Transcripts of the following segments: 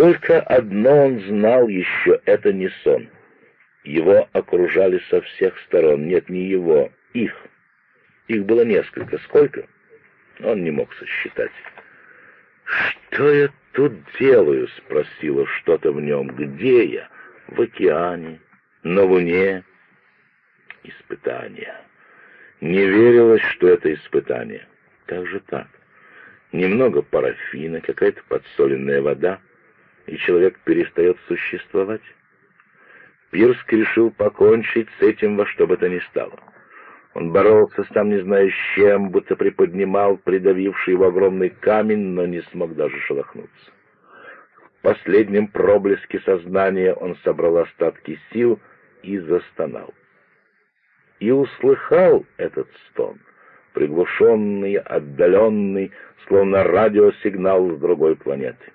Только одно он знал еще — это не сон. Его окружали со всех сторон. Нет, не его, их. Их было несколько. Сколько? Он не мог сосчитать. «Что я тут делаю?» — спросила что-то в нем. «Где я? В океане? На Луне?» Испытание. Не верилось, что это испытание. Как же так? Немного парафина, какая-то подсоленная вода, и человек перестает существовать. Пирск решил покончить с этим во что бы то ни стало. Он боролся сам не зная с чем, будто приподнимал придавивший его огромный камень, но не смог даже шелохнуться. В последнем проблеске сознания он собрал остатки сил и застонал. И услыхал этот стон, приглушенный, отдаленный, словно радиосигнал с другой планеты.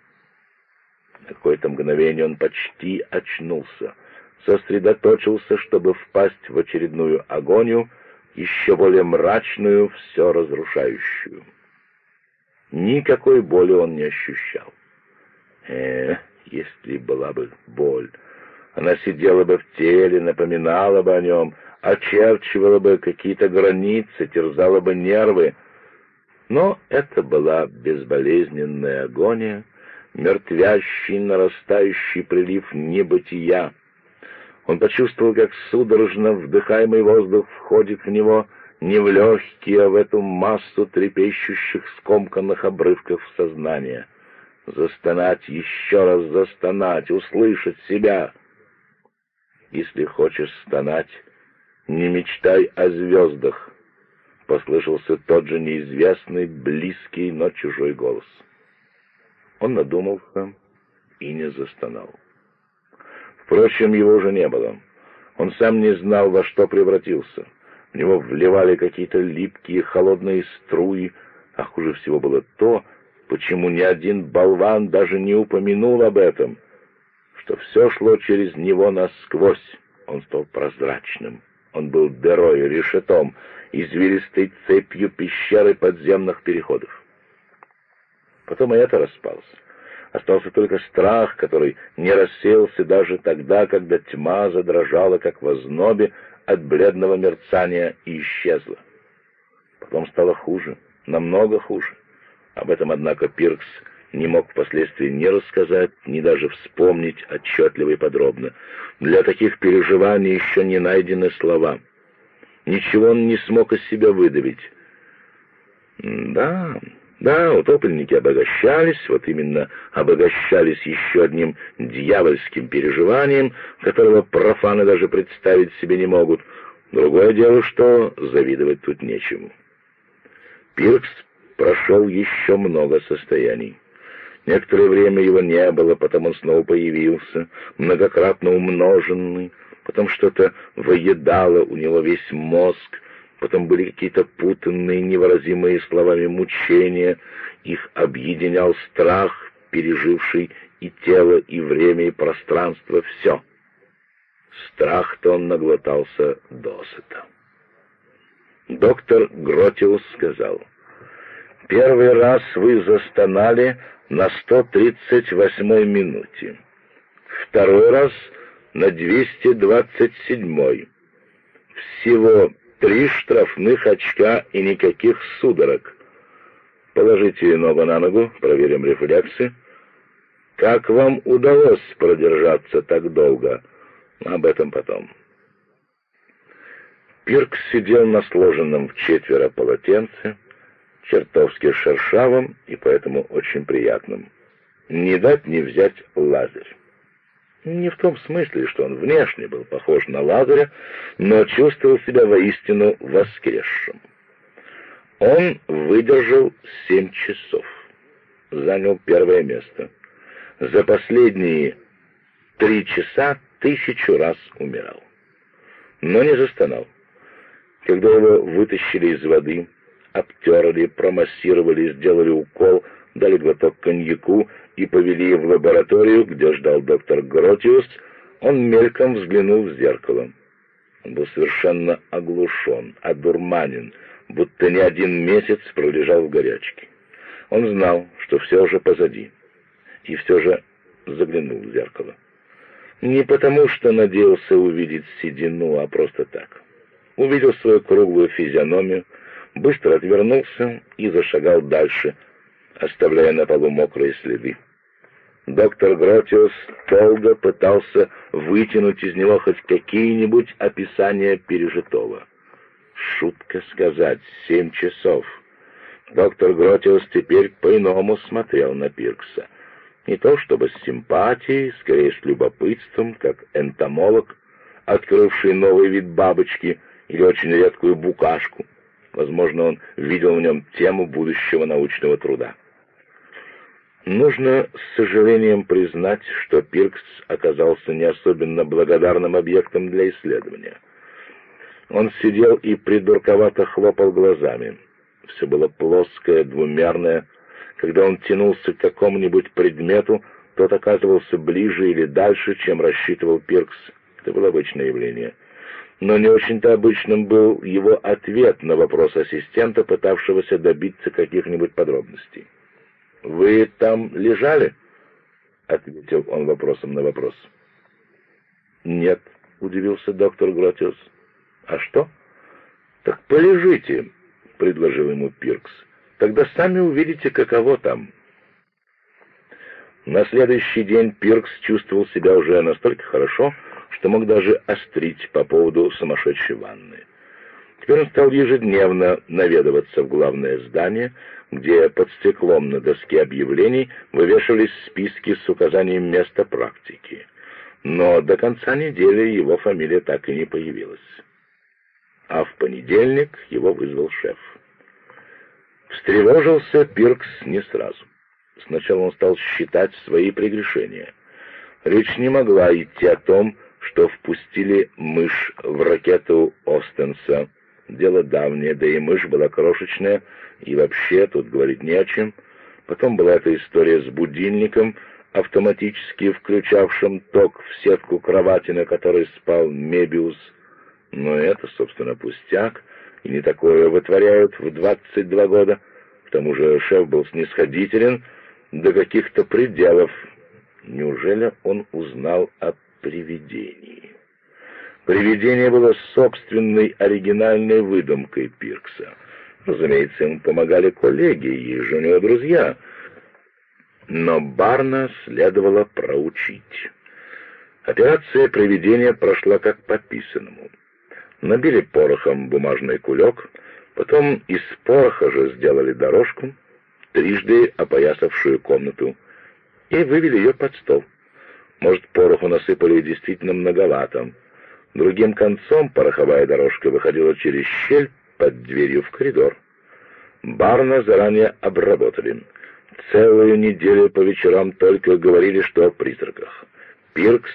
Какое-то мгновение он почти очнулся, сосредоточился, чтобы впасть в очередную агонию — еще более мрачную, все разрушающую. Никакой боли он не ощущал. Э, если была бы боль, она сидела бы в теле, напоминала бы о нем, очерчивала бы какие-то границы, терзала бы нервы. Но это была безболезненная агония, мертвящий нарастающий прилив небытия, он почувствовал, как судорожно вдыхаемый воздух входит в него не в легкие, а в эту массу трепещущих скомканных обрывков сознания. Застонать, еще раз застонать, услышать себя. Если хочешь стонать, не мечтай о звездах, — послышался тот же неизвестный, близкий, но чужой голос. Он надумался и не застонал. Впрочем, его уже не было. Он сам не знал, во что превратился. В него вливали какие-то липкие холодные струи, а хуже всего было то, почему ни один болван даже не упомянул об этом, что все шло через него насквозь. Он стал прозрачным. Он был дырой, решетом, извилистой цепью пещеры подземных переходов. Потом и это распалось. Остался только страх, который не рассеялся даже тогда, когда тьма задрожала, как в ознобе, от бледного мерцания и исчезла. Потом стало хуже, намного хуже. Об этом, однако, Пиркс не мог впоследствии ни рассказать, ни даже вспомнить отчетливо и подробно. Для таких переживаний еще не найдены слова. Ничего он не смог из себя выдавить. «Да, да, утопленники обогащались, вот именно обогащались еще одним дьявольским переживанием, которого профаны даже представить себе не могут. Другое дело, что завидовать тут нечему. Пиркс прошел еще много состояний. Некоторое время его не было, потом он снова появился, многократно умноженный, потом что-то выедало у него весь мозг, потом были какие-то путанные, невыразимые словами мучения, их объединял страх, переживший и тело, и время, и пространство, все. Страх-то он наглотался досыта. Доктор Гротиус сказал, «Первый раз вы застонали на 138-й минуте, второй раз на 227-й. Всего Три штрафных очка и никаких судорог. Положите ногу на ногу, проверим рефлексы. Как вам удалось продержаться так долго? Об этом потом. Пирк сидел на сложенном в четверо полотенце, чертовски шершавом и поэтому очень приятным. Не дать не взять лазарь. Не в том смысле, что он внешне был похож на Лазаря, но чувствовал себя воистину воскресшим. Он выдержал семь часов, занял первое место. За последние три часа тысячу раз умирал. Но не застонал. Когда его вытащили из воды, обтерли, промассировали, сделали укол, дали глоток коньяку и повели в лабораторию, где ждал доктор Гротиус, он мельком взглянул в зеркало. Он был совершенно оглушен, одурманен, будто не один месяц пролежал в горячке. Он знал, что все уже позади. И все же заглянул в зеркало. Не потому, что надеялся увидеть седину, а просто так. Увидел свою круглую физиономию, быстро отвернулся и зашагал дальше, оставляя на полу мокрые следы. Доктор Гротиус долго пытался вытянуть из него хоть какие-нибудь описания пережитого. Шутка сказать, семь часов. Доктор Гротиус теперь по-иному смотрел на Пиркса. Не то чтобы с симпатией, скорее с любопытством, как энтомолог, открывший новый вид бабочки или очень редкую букашку. Возможно, он видел в нем тему будущего научного труда. Нужно с сожалением признать, что Пиркс оказался не особенно благодарным объектом для исследования. Он сидел и придурковато хлопал глазами. Все было плоское, двумерное. Когда он тянулся к какому-нибудь предмету, тот оказывался ближе или дальше, чем рассчитывал Пиркс. Это было обычное явление. Но не очень-то обычным был его ответ на вопрос ассистента, пытавшегося добиться каких-нибудь подробностей. «Вы там лежали?» — ответил он вопросом на вопрос. «Нет», — удивился доктор Гротиус. «А что?» «Так полежите», — предложил ему Пиркс. «Тогда сами увидите, каково там». На следующий день Пиркс чувствовал себя уже настолько хорошо, что мог даже острить по поводу сумасшедшей ванны. Теперь он стал ежедневно наведываться в главное здание, где под стеклом на доске объявлений вывешивались списки с указанием места практики. Но до конца недели его фамилия так и не появилась. А в понедельник его вызвал шеф. Встревожился Пиркс не сразу. Сначала он стал считать свои прегрешения. Речь не могла идти о том, что впустили мышь в ракету Остенса, Дело давнее, да и мышь была крошечная, и вообще тут говорить не о чем. Потом была эта история с будильником, автоматически включавшим ток в сетку кровати, на которой спал Мебиус. Но это, собственно, пустяк, и не такое вытворяют в 22 года. К тому же шеф был снисходителен до каких-то пределов. Неужели он узнал о привидении? Привидение было собственной оригинальной выдумкой Пиркса. Разумеется, ему помогали коллеги и же у него друзья. Но Барна следовало проучить. Операция привидения прошла как по писанному. Набили порохом бумажный кулек, потом из пороха же сделали дорожку, трижды опоясавшую комнату, и вывели ее под стол. Может, пороху насыпали действительно многовато, Другим концом пороховая дорожка выходила через щель под дверью в коридор. Барна заранее обработали. Целую неделю по вечерам только говорили, что о призраках. Пиркс,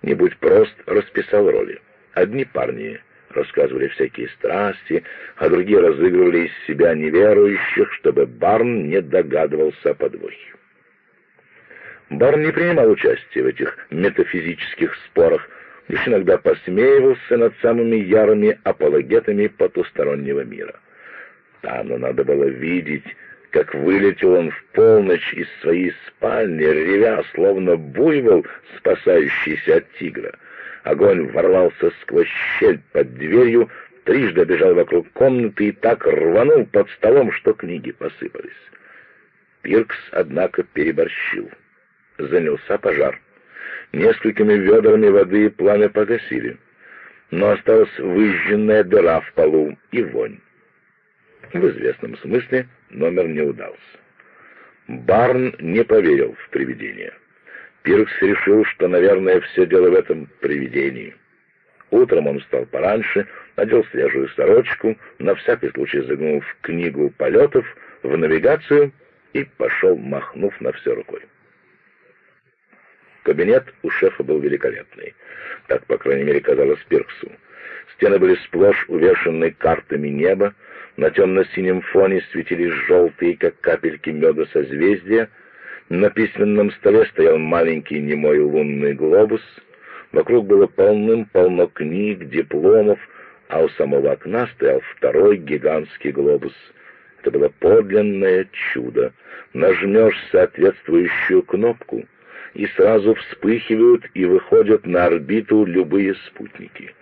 не будь прост, расписал роли. Одни парни рассказывали всякие страсти, а другие разыгрывали из себя неверующих, чтобы Барн не догадывался о подвохе. Барн не принимал участия в этих метафизических спорах, лишь иногда посмеивался над самыми ярыми апологетами потустороннего мира. Там надо было видеть, как вылетел он в полночь из своей спальни, ревя, словно буйвол, спасающийся от тигра. Огонь ворвался сквозь щель под дверью, трижды бежал вокруг комнаты и так рванул под столом, что книги посыпались. Пиркс, однако, переборщил. Занялся пожар. Несколькими ведрами воды пламя погасили, но осталась выжженная дыра в полу и вонь. В известном смысле номер не удался. Барн не поверил в привидение. Пиркс решил, что, наверное, все дело в этом привидении. Утром он встал пораньше, надел свежую сорочку, на всякий случай загнул в книгу полетов, в навигацию и пошел, махнув на все рукой. Кабинет у шефа был великолепный. Так, по крайней мере, казалось Пирксу. Стены были сплошь увешаны картами неба, на темно-синем фоне светились желтые, как капельки меда созвездия, на письменном столе стоял маленький немой лунный глобус, вокруг было полным-полно книг, дипломов, а у самого окна стоял второй гигантский глобус. Это было подлинное чудо. Нажмешь соответствующую кнопку — и сразу вспыхивают и выходят на орбиту любые спутники.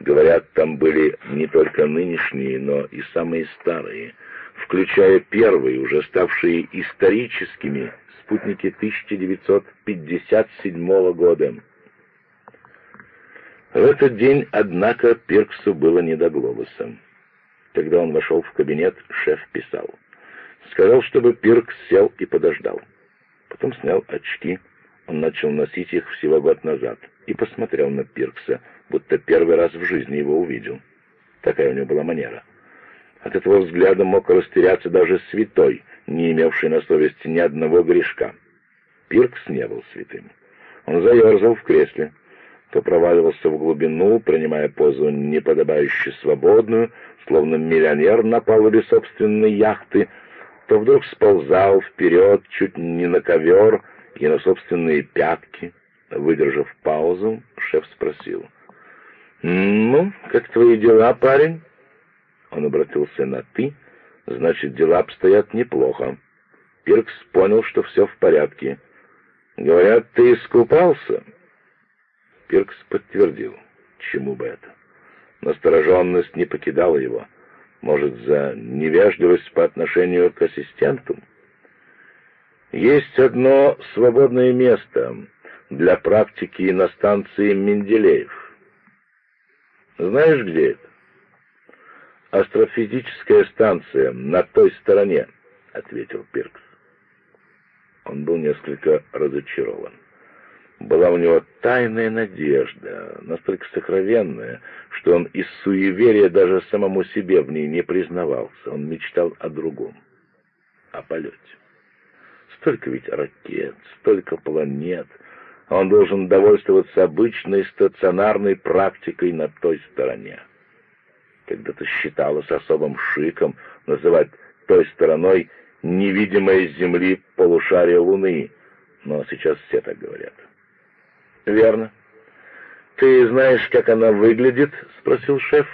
Говорят, там были не только нынешние, но и самые старые, включая первые, уже ставшие историческими, спутники 1957 года. В этот день, однако, Пирксу было не до Глобуса. Когда он вошел в кабинет, шеф писал. Сказал, чтобы Пиркс сел и подождал. Потом снял очки. Он начал носить их всего год назад и посмотрел на Пиркса, будто первый раз в жизни его увидел. Такая у него была манера. От этого взгляда мог растеряться даже святой, не имевший на совести ни одного грешка. Пиркс не был святым. Он заерзал в кресле то проваливался в глубину, принимая позу неподобающе свободную, словно миллионер на палубе собственной яхты, то вдруг сползал вперед чуть не на ковер на собственные пятки. Выдержав паузу, шеф спросил. «Ну, как твои дела, парень?» Он обратился на «ты», значит, дела обстоят неплохо. Пиркс понял, что все в порядке. «Говорят, ты искупался?» Пиркс подтвердил. Чему бы это? Настороженность не покидала его. Может, за невежливость по отношению к ассистенту? Есть одно свободное место для практики на станции Менделеев. Знаешь, где это? Астрофизическая станция на той стороне, ответил Пиркс. Он был несколько разочарован была у него тайная надежда, настолько сокровенная, что он из суеверия даже самому себе в ней не признавался. Он мечтал о другом, о полете. Столько ведь ракет, столько планет, а он должен довольствоваться обычной стационарной практикой на той стороне. Когда-то считалось особым шиком называть той стороной невидимой с Земли полушарие Луны, но сейчас все так говорят. «Верно. Ты знаешь, как она выглядит?» — спросил шеф.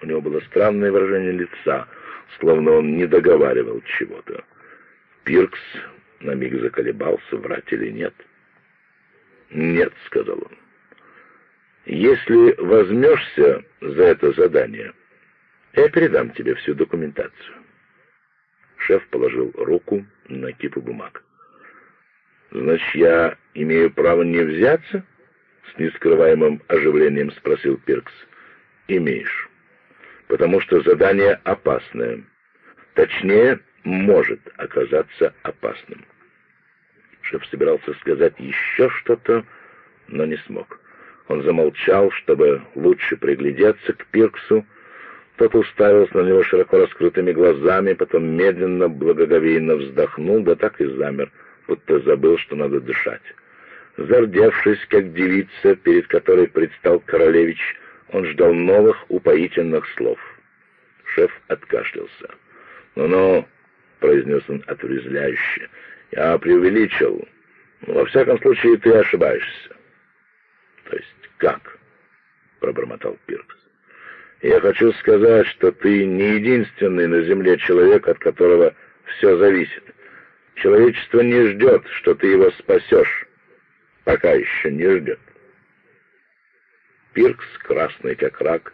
У него было странное выражение лица, словно он не договаривал чего-то. Пиркс на миг заколебался, врать или нет. «Нет», — сказал он. «Если возьмешься за это задание, я передам тебе всю документацию». Шеф положил руку на кипу бумаг. «Значит, я имею право не взяться?» — с нескрываемым оживлением спросил Пиркс. «Имеешь. Потому что задание опасное. Точнее, может оказаться опасным». Шеф собирался сказать еще что-то, но не смог. Он замолчал, чтобы лучше приглядеться к Пирксу. Тот уставился на него широко раскрытыми глазами, потом медленно, благоговейно вздохнул, да так и замер — будто забыл, что надо дышать. Зардевшись, как девица, перед которой предстал королевич, он ждал новых упоительных слов. Шеф откашлялся. «Ну-ну», — произнес он отрезвляюще, — «я преувеличил. Во всяком случае, ты ошибаешься». «То есть как?» — пробормотал Пиркс. «Я хочу сказать, что ты не единственный на земле человек, от которого все зависит. Человечество не ждет, что ты его спасешь. Пока еще не ждет. Пиркс, красный как рак,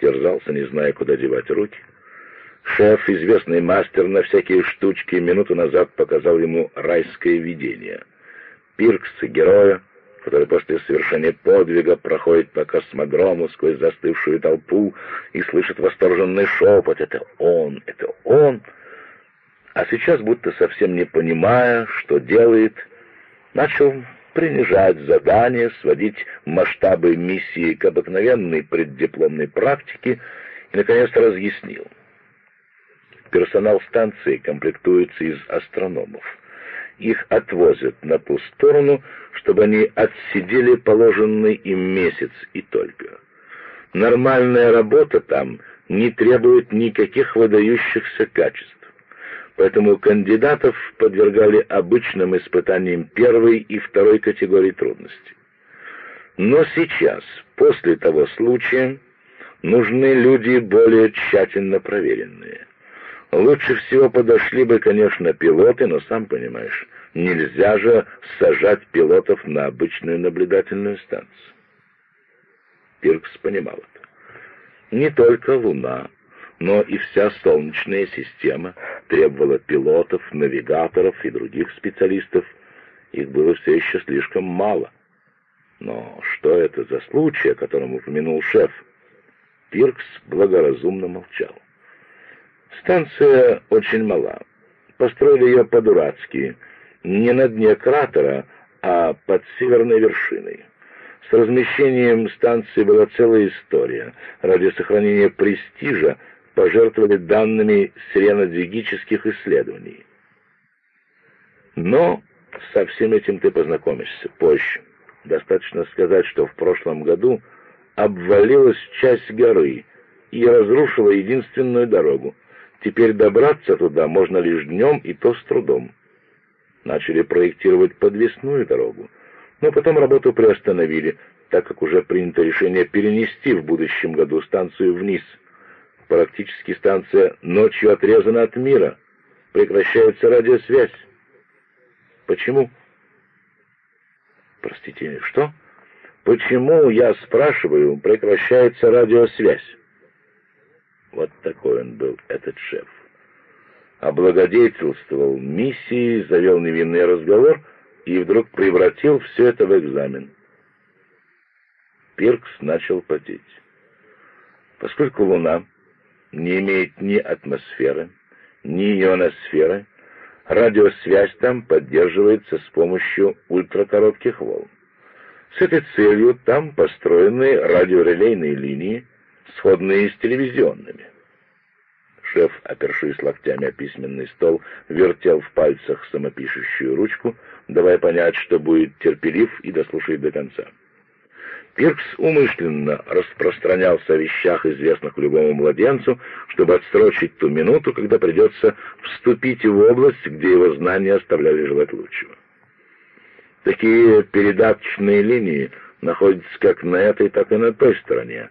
терзался, не зная, куда девать руки. Шеф, известный мастер на всякие штучки, минуту назад показал ему райское видение. Пиркс, героя, который после совершения подвига проходит по космодрому сквозь застывшую толпу и слышит восторженный шепот «Это он! Это он!» а сейчас, будто совсем не понимая, что делает, начал принижать задание, сводить масштабы миссии к обыкновенной преддипломной практике и, наконец, разъяснил. Персонал станции комплектуется из астрономов. Их отвозят на ту сторону, чтобы они отсидели положенный им месяц и только. Нормальная работа там не требует никаких выдающихся качеств поэтому кандидатов подвергали обычным испытаниям первой и второй категории трудностей. Но сейчас, после того случая, нужны люди более тщательно проверенные. Лучше всего подошли бы, конечно, пилоты, но сам понимаешь, Нельзя же сажать пилотов на обычную наблюдательную станцию. Пиркс понимал это. Не только Луна, но и вся Солнечная система требовала пилотов, навигаторов и других специалистов. Их было все еще слишком мало. Но что это за случай, о котором упомянул шеф? Пиркс благоразумно молчал. Станция очень мала. Построили ее по-дурацки, не на дне кратера, а под северной вершиной. С размещением станции была целая история. Ради сохранения престижа пожертвовали данными сиренодвигических исследований. Но со всем этим ты познакомишься позже. Достаточно сказать, что в прошлом году обвалилась часть горы и разрушила единственную дорогу. Теперь добраться туда можно лишь днем, и то с трудом. Начали проектировать подвесную дорогу, но потом работу приостановили, так как уже принято решение перенести в будущем году станцию вниз. Практически станция ночью отрезана от мира. Прекращается радиосвязь. Почему? Простите, что? Почему, я спрашиваю, прекращается радиосвязь? Вот такой он был, этот шеф. Облагодетельствовал миссии, завел невинный разговор и вдруг превратил все это в экзамен. Пиркс начал потеть. Поскольку Луна не имеет ни атмосферы, ни ионосферы, радиосвязь там поддерживается с помощью ультракоротких волн. С этой целью там построены радиорелейные линии, сходные с телевизионными. Шеф, опершись локтями о письменный стол, вертел в пальцах самопишущую ручку, давая понять, что будет терпелив и дослушает до конца. Пиркс умышленно распространялся о вещах, известных любому младенцу, чтобы отсрочить ту минуту, когда придется вступить в область, где его знания оставляли желать лучшего. Такие передаточные линии находятся как на этой, так и на той стороне.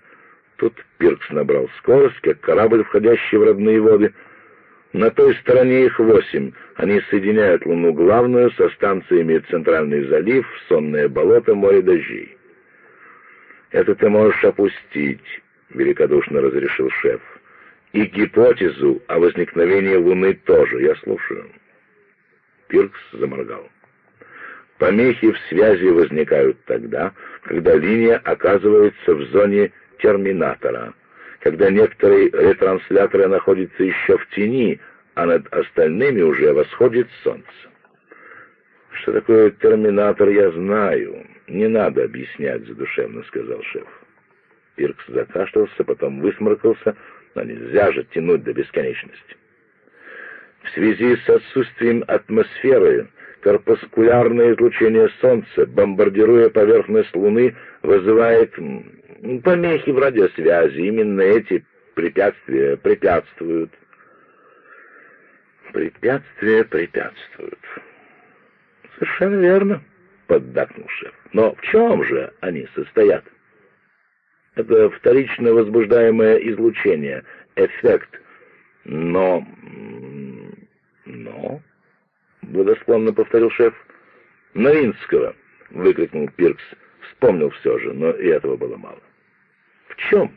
Тут Пиркс набрал скорость, как корабль, входящий в родные воды. На той стороне их восемь. Они соединяют Луну главную со станциями Центральный залив, Сонное болото, море дождей. «Это ты можешь опустить», — великодушно разрешил шеф. «И гипотезу о возникновении Луны тоже. Я слушаю». Пиркс заморгал. Помехи в связи возникают тогда, когда линия оказывается в зоне терминатора, когда некоторые ретрансляторы находятся еще в тени, а над остальными уже восходит солнце. Что такое терминатор, я знаю. Не надо объяснять, задушевно сказал шеф. Пиркс закашлялся, потом высморкался, но нельзя же тянуть до бесконечности. В связи с отсутствием атмосферы корпускулярное излучение Солнца, бомбардируя поверхность Луны, вызывает помехи в радиосвязи. Именно эти препятствия препятствуют. Препятствия препятствуют. Совершенно верно, поддакнул шеф. Но в чем же они состоят? Это вторично возбуждаемое излучение, эффект. Но... Но... Благосклонно повторил шеф. Новинского, выкрикнул Пиркс. Вспомнил все же, но и этого было мало. В чем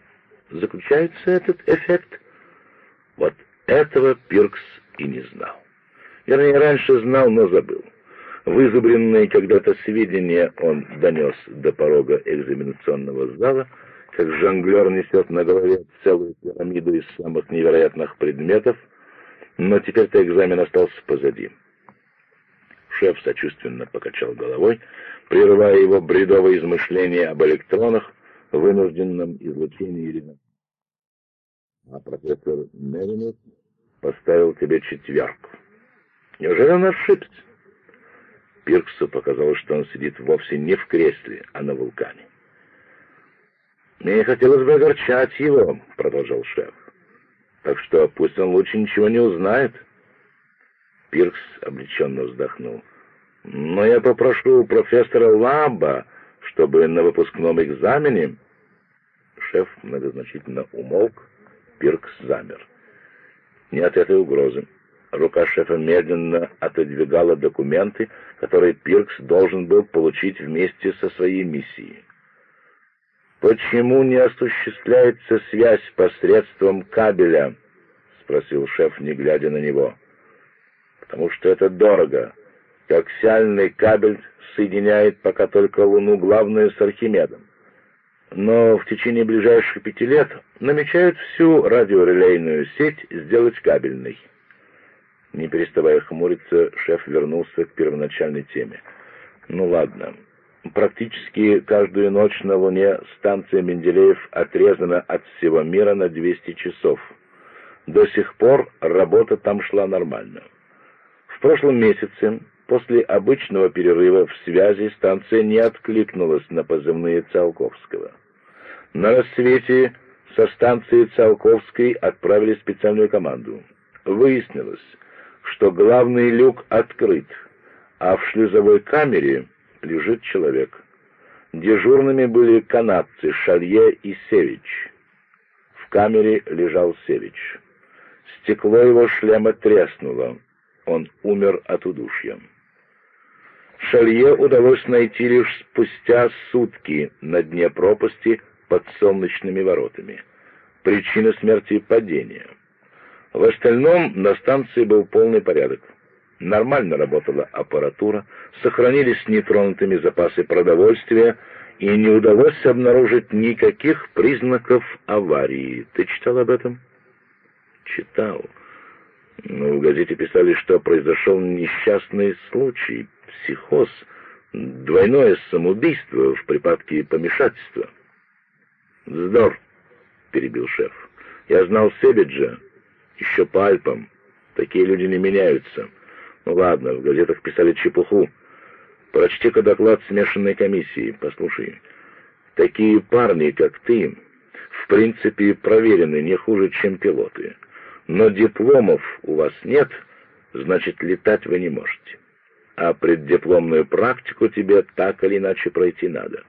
заключается этот эффект? Вот этого Пиркс и не знал. Вернее, раньше знал, но забыл. Вызубренные когда-то сведения он донес до порога экзаменационного зала, как жонглер несет на голове целую пирамиду из самых невероятных предметов, но теперь-то экзамен остался позади. Шеф сочувственно покачал головой, прерывая его бредовые измышления об электронах, вынужденном излучении или А профессор Меринес поставил тебе четверку. Неужели он ошибся? Пирксу показалось, что он сидит вовсе не в кресле, а на вулкане. «Мне хотелось бы огорчать его», — продолжал шеф. «Так что пусть он лучше ничего не узнает». Пиркс облегченно вздохнул. «Но я попрошу профессора Ламба, чтобы на выпускном экзамене...» Шеф многозначительно умолк, Пиркс замер. «Нет этой угрозы. Рука шефа медленно отодвигала документы, которые Пиркс должен был получить вместе со своей миссией. «Почему не осуществляется связь посредством кабеля?» — спросил шеф, не глядя на него. «Потому что это дорого. Коаксиальный кабель соединяет пока только Луну главную с Архимедом. Но в течение ближайших пяти лет намечают всю радиорелейную сеть сделать кабельной». Не переставая хмуриться, шеф вернулся к первоначальной теме. «Ну ладно. Практически каждую ночь на Луне станция Менделеев отрезана от всего мира на 200 часов. До сих пор работа там шла нормально. В прошлом месяце, после обычного перерыва в связи, станция не откликнулась на позывные Циолковского. На рассвете со станции Циолковской отправили специальную команду. Выяснилось, что главный люк открыт, а в шлюзовой камере лежит человек. Дежурными были канадцы Шалье и Севич. В камере лежал Севич. Стекло его шлема треснуло. Он умер от удушья. Шалье удалось найти лишь спустя сутки на дне пропасти под солнечными воротами. Причина смерти — падение. В остальном на станции был полный порядок. Нормально работала аппаратура, сохранились нетронутыми запасы продовольствия, и не удалось обнаружить никаких признаков аварии. Ты читал об этом? Читал. Но в газете писали, что произошел несчастный случай, психоз, двойное самоубийство в припадке помешательства. «Вздор!» — перебил шеф. «Я знал Себеджа, еще по Альпам. Такие люди не меняются. Ну ладно, в газетах писали чепуху. Прочти-ка доклад смешанной комиссии. Послушай, такие парни, как ты, в принципе, проверены не хуже, чем пилоты. Но дипломов у вас нет, значит, летать вы не можете. А преддипломную практику тебе так или иначе пройти надо.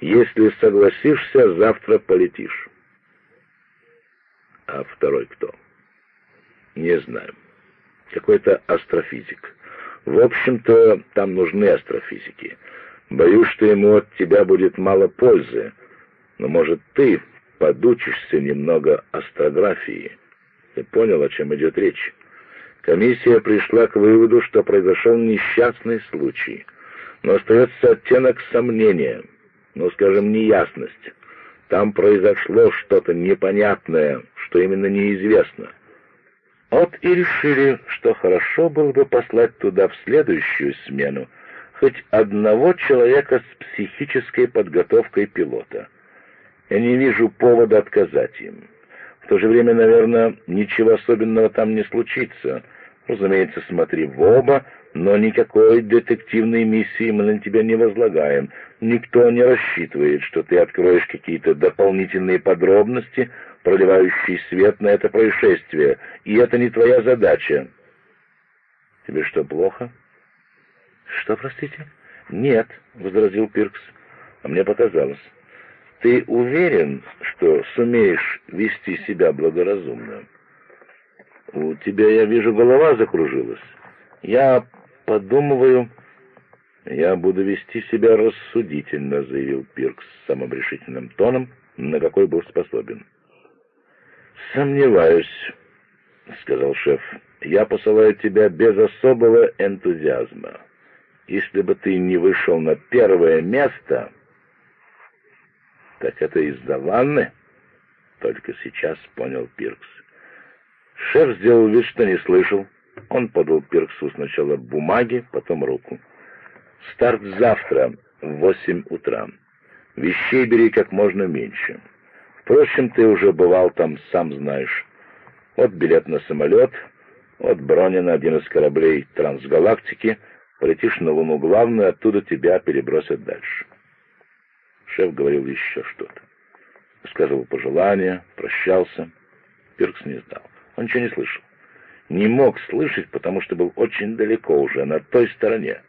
Если согласишься, завтра полетишь. А второй кто? Не знаю. Какой-то астрофизик. В общем-то, там нужны астрофизики. Боюсь, что ему от тебя будет мало пользы. Но, может, ты подучишься немного астрографии. Ты понял, о чем идет речь? Комиссия пришла к выводу, что произошел несчастный случай. Но остается оттенок сомнения, ну, скажем, неясность. Там произошло что-то непонятное, что именно неизвестно. Вот и решили, что хорошо было бы послать туда в следующую смену хоть одного человека с психической подготовкой пилота. Я не вижу повода отказать им. В то же время, наверное, ничего особенного там не случится. Разумеется, смотри в оба, но никакой детективной миссии мы на тебя не возлагаем. Никто не рассчитывает, что ты откроешь какие-то дополнительные подробности, проливающий свет на это происшествие, и это не твоя задача. Тебе что, плохо? Что, простите? Нет, возразил Пиркс. А мне показалось. Ты уверен, что сумеешь вести себя благоразумно? У тебя, я вижу, голова закружилась. Я подумываю... «Я буду вести себя рассудительно», — заявил Пиркс самым решительным тоном, на какой был способен. «Сомневаюсь», — сказал шеф. «Я посылаю тебя без особого энтузиазма. Если бы ты не вышел на первое место...» «Так это из-за ванны?» Только сейчас понял Пиркс. Шеф сделал вид, что не слышал. Он подал Пирксу сначала бумаги, потом руку. «Старт завтра в восемь утра. Вещей бери как можно меньше». Впрочем, ты уже бывал там, сам знаешь. Вот билет на самолет, вот броня на один из кораблей трансгалактики, полетишь на Луну главную, оттуда тебя перебросят дальше. Шеф говорил еще что-то. Сказал пожелания, прощался. Пиркс не сдал. Он ничего не слышал. Не мог слышать, потому что был очень далеко уже, на той стороне.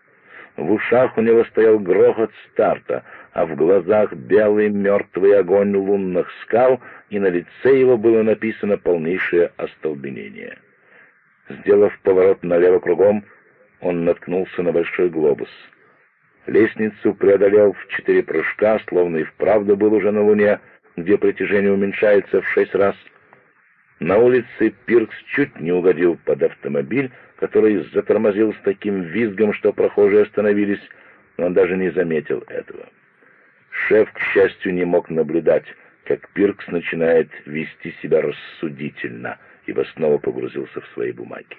В ушах у него стоял грохот старта, а в глазах белый мертвый огонь лунных скал, и на лице его было написано полнейшее остолбенение. Сделав поворот налево кругом, он наткнулся на большой глобус. Лестницу преодолел в четыре прыжка, словно и вправду был уже на Луне, где притяжение уменьшается в шесть раз. На улице Пиркс чуть не угодил под автомобиль, который затормозил с таким визгом, что прохожие остановились, но он даже не заметил этого. Шеф, к счастью, не мог наблюдать, как Пиркс начинает вести себя рассудительно, ибо снова погрузился в свои бумаги.